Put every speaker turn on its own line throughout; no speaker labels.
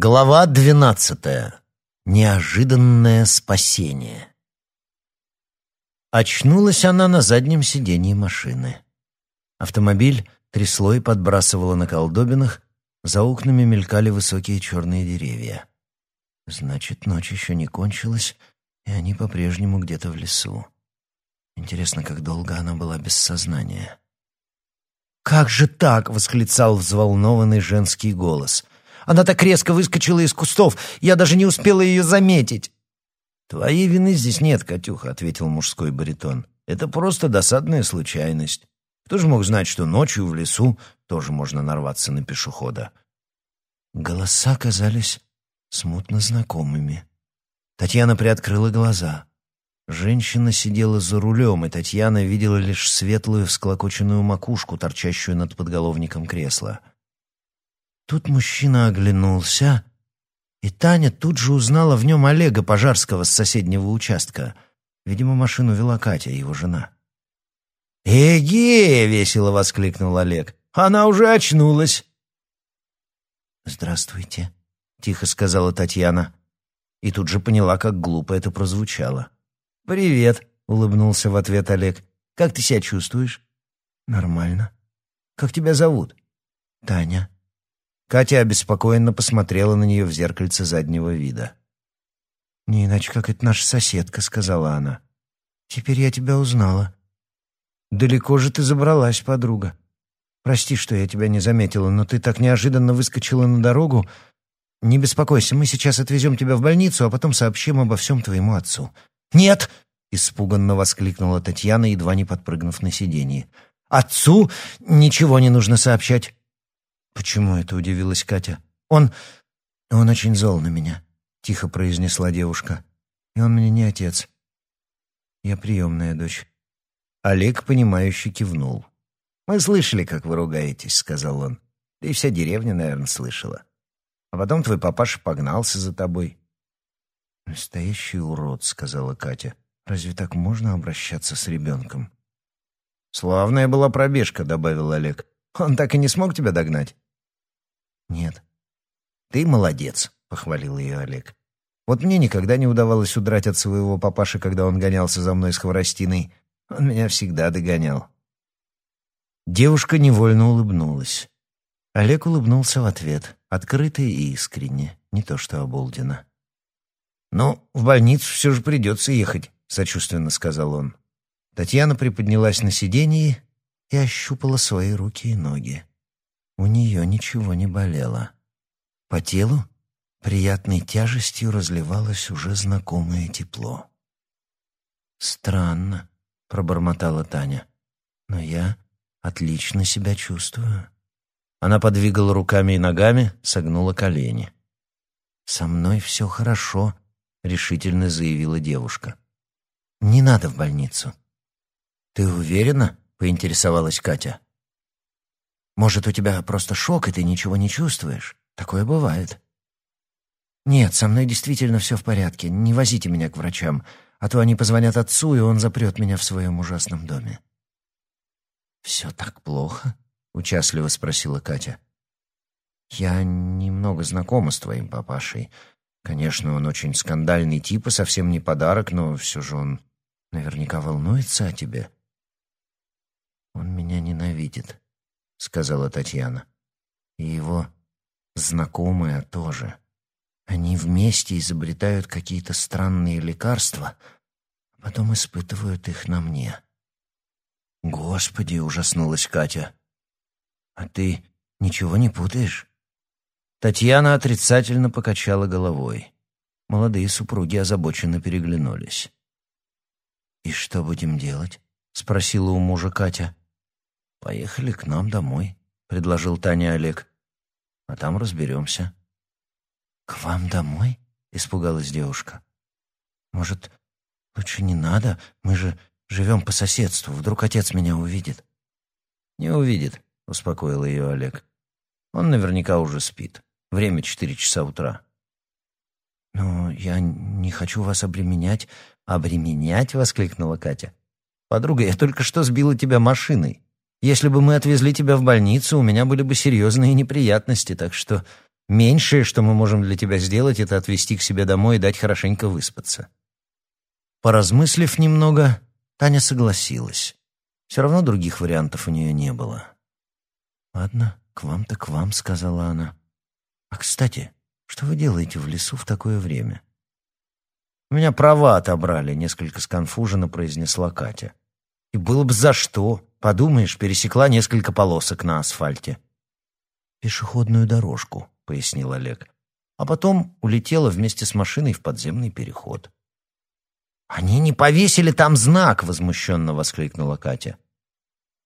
Глава двенадцатая. Неожиданное спасение. Очнулась она на заднем сидении машины. Автомобиль трясло и подбрасывало на колдобинах, за окнами мелькали высокие черные деревья. Значит, ночь еще не кончилась, и они по-прежнему где-то в лесу. Интересно, как долго она была без сознания. «Как же так?» — восклицал взволнованный женский голос — она так резко выскочила из кустов, я даже не успела ее заметить. «Твоей вины здесь нет, Катюха», — ответил мужской баритон. «Это просто досадная случайность. Кто же мог знать, что ночью в лесу тоже можно нарваться на пешехода?» Голоса казались смутно знакомыми. Татьяна приоткрыла глаза. Женщина сидела за рулем, и Татьяна видела лишь светлую всклокоченную макушку, торчащую над подголовником кресла. Тут мужчина оглянулся, и Таня тут же узнала в нем Олега Пожарского с соседнего участка. Видимо, машину вела Катя, его жена. «Эге!» — весело воскликнул Олег. «Она уже очнулась!» «Здравствуйте», — тихо сказала Татьяна. И тут же поняла, как глупо это прозвучало. «Привет», — улыбнулся в ответ Олег. «Как ты себя чувствуешь?» «Нормально». «Как тебя зовут?» «Таня». Катя обеспокоенно посмотрела на нее в зеркальце заднего вида. «Не иначе, как это наша соседка», — сказала она. «Теперь я тебя узнала». «Далеко же ты забралась, подруга. Прости, что я тебя не заметила, но ты так неожиданно выскочила на дорогу. Не беспокойся, мы сейчас отвезем тебя в больницу, а потом сообщим обо всем твоему отцу». «Нет!» — испуганно воскликнула Татьяна, едва не подпрыгнув на сиденье. «Отцу ничего не нужно сообщать. «Почему это?» — удивилась Катя. «Он... он очень зол на меня», — тихо произнесла девушка. «И он мне не отец. Я приемная дочь». Олег, понимающе кивнул. «Мы слышали, как вы ругаетесь», — сказал он. «Да и вся деревня, наверное, слышала. А потом твой папаша погнался за тобой». «Настоящий урод», — сказала Катя. «Разве так можно обращаться с ребенком?» «Славная была пробежка», — добавил Олег. «Он так и не смог тебя догнать?» «Нет». «Ты молодец», — похвалил ее Олег. «Вот мне никогда не удавалось удрать от своего папаши, когда он гонялся за мной с хворостиной. Он меня всегда догонял». Девушка невольно улыбнулась. Олег улыбнулся в ответ, открыто и искренне, не то что оболденно. «Ну, в больницу все же придется ехать», — сочувственно сказал он. Татьяна приподнялась на сиденье и ощупала свои руки и ноги. У нее ничего не болело. По телу приятной тяжестью разливалось уже знакомое тепло. «Странно», — пробормотала Таня, — «но я отлично себя чувствую». Она подвигала руками и ногами, согнула колени. «Со мной все хорошо», — решительно заявила девушка. «Не надо в больницу». «Ты уверена?» — поинтересовалась Катя. Может, у тебя просто шок, и ты ничего не чувствуешь? Такое бывает. Нет, со мной действительно все в порядке. Не возите меня к врачам, а то они позвонят отцу, и он запрет меня в своем ужасном доме. «Все так плохо?» — участливо спросила Катя. «Я немного знакома с твоим папашей. Конечно, он очень скандальный тип и совсем не подарок, но все же он наверняка волнуется о тебе. Он меня ненавидит. — сказала Татьяна. «И его знакомая тоже. Они вместе изобретают какие-то странные лекарства, а потом испытывают их на мне». «Господи!» — ужаснулась Катя. «А ты ничего не путаешь?» Татьяна отрицательно покачала головой. Молодые супруги озабоченно переглянулись. «И что будем делать?» — спросила у мужа Катя. «Поехали к нам домой», — предложил Таня Олег. «А там разберемся». «К вам домой?» — испугалась девушка. «Может, лучше не надо? Мы же живем по соседству. Вдруг отец меня увидит». «Не увидит», — успокоил ее Олег. «Он наверняка уже спит. Время четыре часа утра». «Но я не хочу вас обременять». «Обременять?» — воскликнула Катя. «Подруга, я только что сбила тебя машиной. Если бы мы отвезли тебя в больницу, у меня были бы серьезные неприятности, так что Меньшее, что мы можем для тебя сделать, это отвезти к себе домой и дать хорошенько выспаться». Поразмыслив немного, Таня согласилась. Все равно других вариантов у нее не было. «Ладно, к вам-то к вам», — сказала она. «А, кстати, что вы делаете в лесу в такое время?» «У меня права отобрали», — несколько сконфуженно произнесла Катя. «И было бы за что. Подумаешь, пересекла несколько полосок на асфальте». «Пешеходную дорожку», — пояснил Олег. А потом улетела вместе с машиной в подземный переход. «Они не повесили там знак!» — возмущенно воскликнула Катя.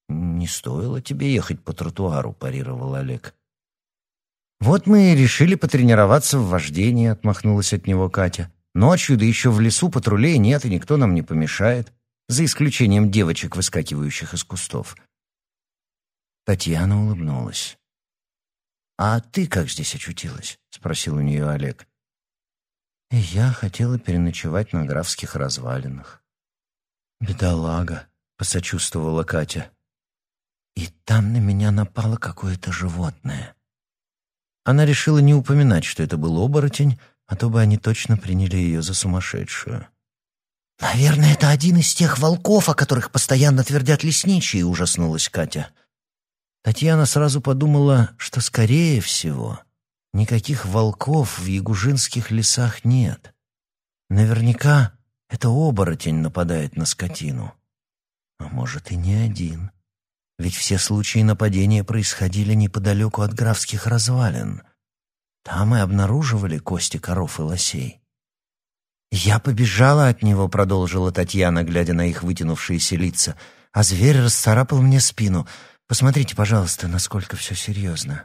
«Не стоило тебе ехать по тротуару», — парировал Олег. «Вот мы и решили потренироваться в вождении», — отмахнулась от него Катя. «Ночью, да еще в лесу патрулей нет, и никто нам не помешает, за исключением девочек, выскакивающих из кустов». Татьяна улыбнулась. «А ты как здесь очутилась?» — спросил у нее Олег. Я хотела переночевать на графских развалинах. «Бедолага», — посочувствовала Катя. «И там на меня напало какое-то животное». Она решила не упоминать, что это был оборотень, а то бы они точно приняли ее за сумасшедшую. «Наверное, это один из тех волков, о которых постоянно твердят лесничие», — ужаснулась Катя. Татьяна сразу подумала, что, скорее всего, Никаких волков в ягужинских лесах нет. Наверняка это оборотень нападает на скотину. А может, и не один. Ведь все случаи нападения происходили неподалеку от графских развалин. Там и обнаруживали кости коров и лосей. «Я побежала от него», — продолжила Татьяна, глядя на их вытянувшиеся лица, «а зверь расцарапал мне спину. Посмотрите, пожалуйста, насколько все серьезно».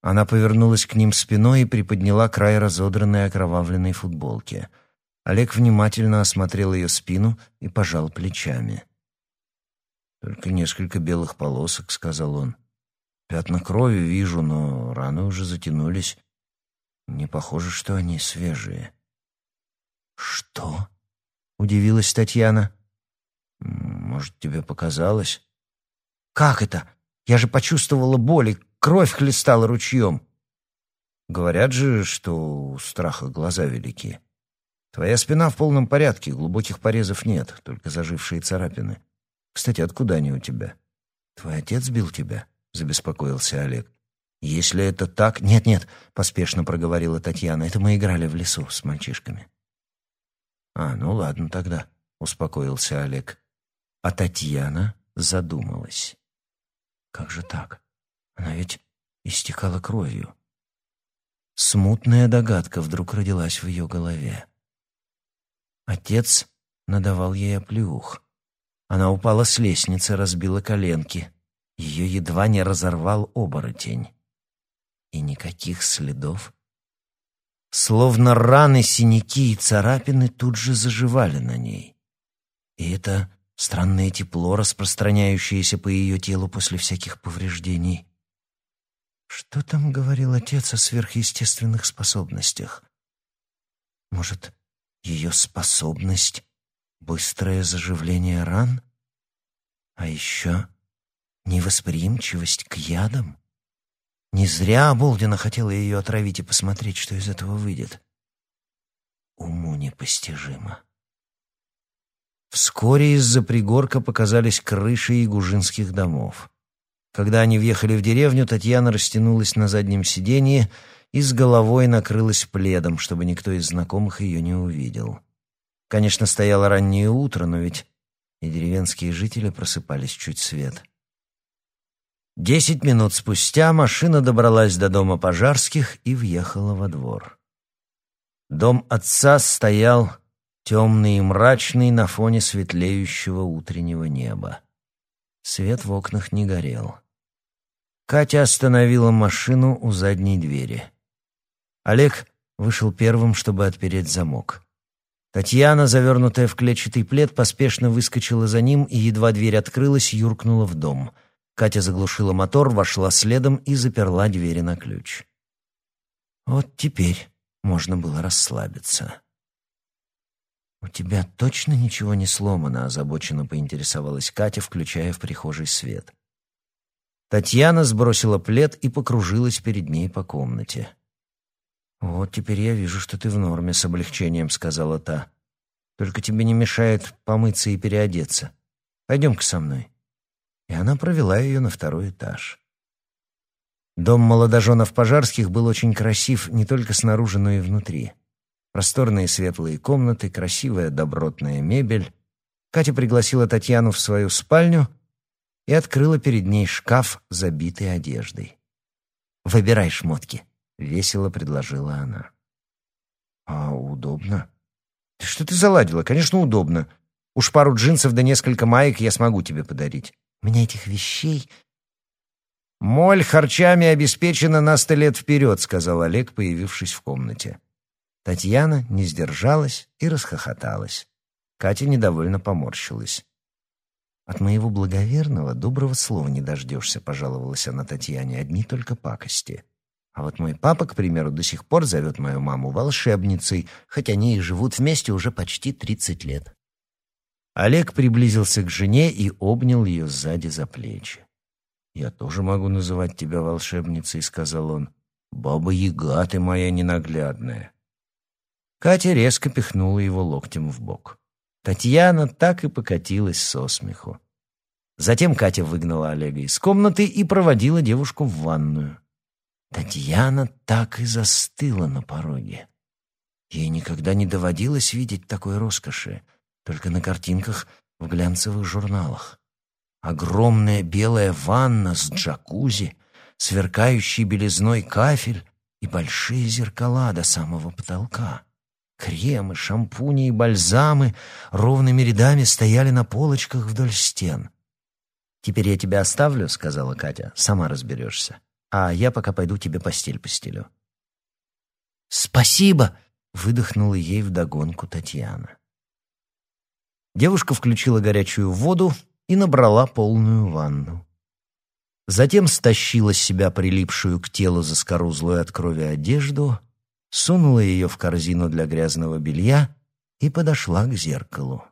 Она повернулась к ним спиной и приподняла край разодранной окровавленной футболки. Олег внимательно осмотрел ее спину и пожал плечами. «Только несколько белых полосок», — сказал он. «Пятна крови вижу, но раны уже затянулись. Не похоже, что они свежие». «Что?» — удивилась Татьяна. «Может, тебе показалось?» «Как это? Я же почувствовала боль Кровь хлестала ручьем. Говорят же, что у страха глаза велики. Твоя спина в полном порядке, глубоких порезов нет, только зажившие царапины. Кстати, откуда они у тебя? Твой отец бил тебя? Забеспокоился Олег. Если это так... Нет-нет, поспешно проговорила Татьяна. Это мы играли в лесу с мальчишками. А, ну ладно тогда, успокоился Олег. А Татьяна задумалась. Как же так? Она ведь истекала кровью. Смутная догадка вдруг родилась в ее голове. Отец надавал ей оплеух. Она упала с лестницы, разбила коленки. Ее едва не разорвал оборотень. И никаких следов. Словно раны, синяки и царапины тут же заживали на ней. И это странное тепло, распространяющееся по ее телу после всяких повреждений, что там говорил отец о сверхъестественных способностях? Может, ее способность — быстрое заживление ран? А еще невосприимчивость к ядам? Не зря Болдина хотела ее отравить и посмотреть, что из этого выйдет. Уму непостижимо. Вскоре из-за пригорка показались крыши игужинских домов. Когда они въехали в деревню, Татьяна растянулась на заднем сиденье и с головой накрылась пледом, чтобы никто из знакомых ее не увидел. Конечно, стояло раннее утро, но ведь и деревенские жители просыпались чуть свет. Десять минут спустя машина добралась до дома пожарских и въехала во двор. Дом отца стоял темный и мрачный на фоне светлеющего утреннего неба. Свет в окнах не горел. Катя остановила машину у задней двери. Олег вышел первым, чтобы отпереть замок. Татьяна, завернутая в клетчатый плед, поспешно выскочила за ним и, едва дверь открылась, юркнула в дом. Катя заглушила мотор, вошла следом и заперла двери на ключ. Вот теперь можно было расслабиться. «У тебя точно ничего не сломано?» — озабоченно поинтересовалась Катя, включая в прихожей свет. Татьяна сбросила плед и покружилась перед ней по комнате. «Вот теперь я вижу, что ты в норме», — с облегчением сказала та. «Только тебе не мешает помыться и переодеться. Пойдем-ка со мной». И она провела ее на второй этаж. Дом молодоженов Пожарских был очень красив не только снаружи, но и внутри. Просторные светлые комнаты, красивая добротная мебель. Катя пригласила Татьяну в свою спальню и открыла перед ней шкаф, забитый одеждой. «Выбирай шмотки», — весело предложила она. «А удобно?» «Ты что ты заладила? Конечно, удобно. Уж пару джинсов да несколько маек я смогу тебе подарить. Меня этих вещей «Моль харчами обеспечена на сто лет вперед», — сказал Олег, появившись в комнате. Татьяна не сдержалась и расхохоталась. Катя недовольно поморщилась. «От моего благоверного доброго слова не дождешься», — пожаловалась она Татьяне, — «одни только пакости». А вот мой папа, к примеру, до сих пор зовет мою маму волшебницей, хоть они и живут вместе уже почти тридцать лет. Олег приблизился к жене и обнял ее сзади за плечи. «Я тоже могу называть тебя волшебницей», — сказал он. «Баба-яга ты моя ненаглядная». Катя резко пихнула его локтем в бок. Татьяна так и покатилась со смеху. Затем Катя выгнала Олега из комнаты и проводила девушку в ванную. Татьяна так и застыла на пороге. Ей никогда не доводилось видеть такой роскоши, только на картинках в глянцевых журналах. Огромная белая ванна с джакузи, сверкающий белизной кафель и большие зеркала до самого потолка. Кремы, шампуни и бальзамы ровными рядами стояли на полочках вдоль стен. «Теперь я тебя оставлю», — сказала Катя, — «сама разберешься. А я пока пойду тебе постель постелю».
«Спасибо!»
— выдохнула ей вдогонку Татьяна. Девушка включила горячую воду и набрала полную ванну. Затем стащила с себя прилипшую к телу заскорузлую от крови одежду, сунула ее в корзину для грязного белья и подошла к зеркалу.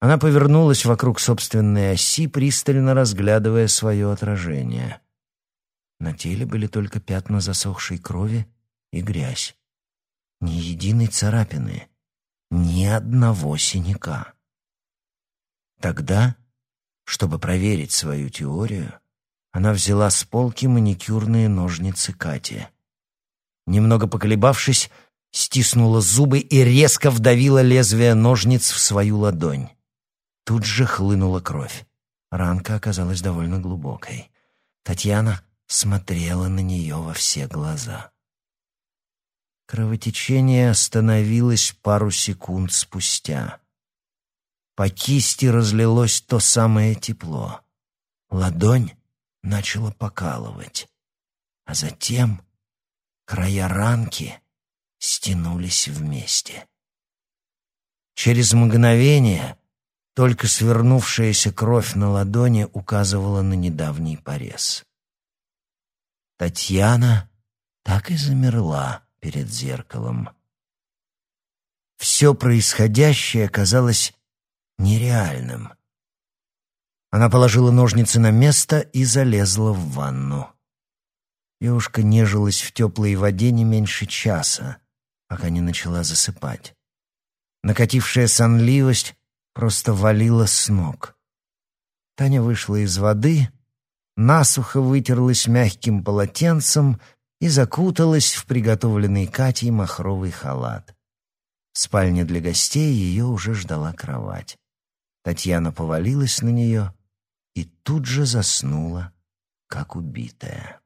Она повернулась вокруг собственной оси, пристально разглядывая свое отражение. На теле были только пятна засохшей крови и грязь. Ни единой царапины, ни одного синяка. Тогда, чтобы проверить свою теорию, она взяла с полки маникюрные ножницы Кати. Немного поколебавшись, стиснула зубы и резко вдавила лезвие ножниц в свою ладонь. Тут же хлынула кровь. Ранка оказалась довольно глубокой. Татьяна смотрела на нее во все глаза. Кровотечение остановилось пару секунд спустя. По кисти разлилось то самое тепло. Ладонь начала покалывать. А затем края ранки стянулись вместе. Через мгновение только свернувшаяся кровь на ладони указывала на недавний порез. Татьяна так и замерла перед зеркалом. Все происходящее казалось нереальным. Она положила ножницы на место и залезла в ванну. Девушка нежилась в теплой воде не меньше часа, пока не начала засыпать. Накатившая сонливость просто валила с ног. Таня вышла из воды, насухо вытерлась мягким полотенцем и закуталась в приготовленный Катей махровый халат. В спальне для гостей ее уже ждала кровать. Татьяна повалилась на нее и тут же заснула, как убитая.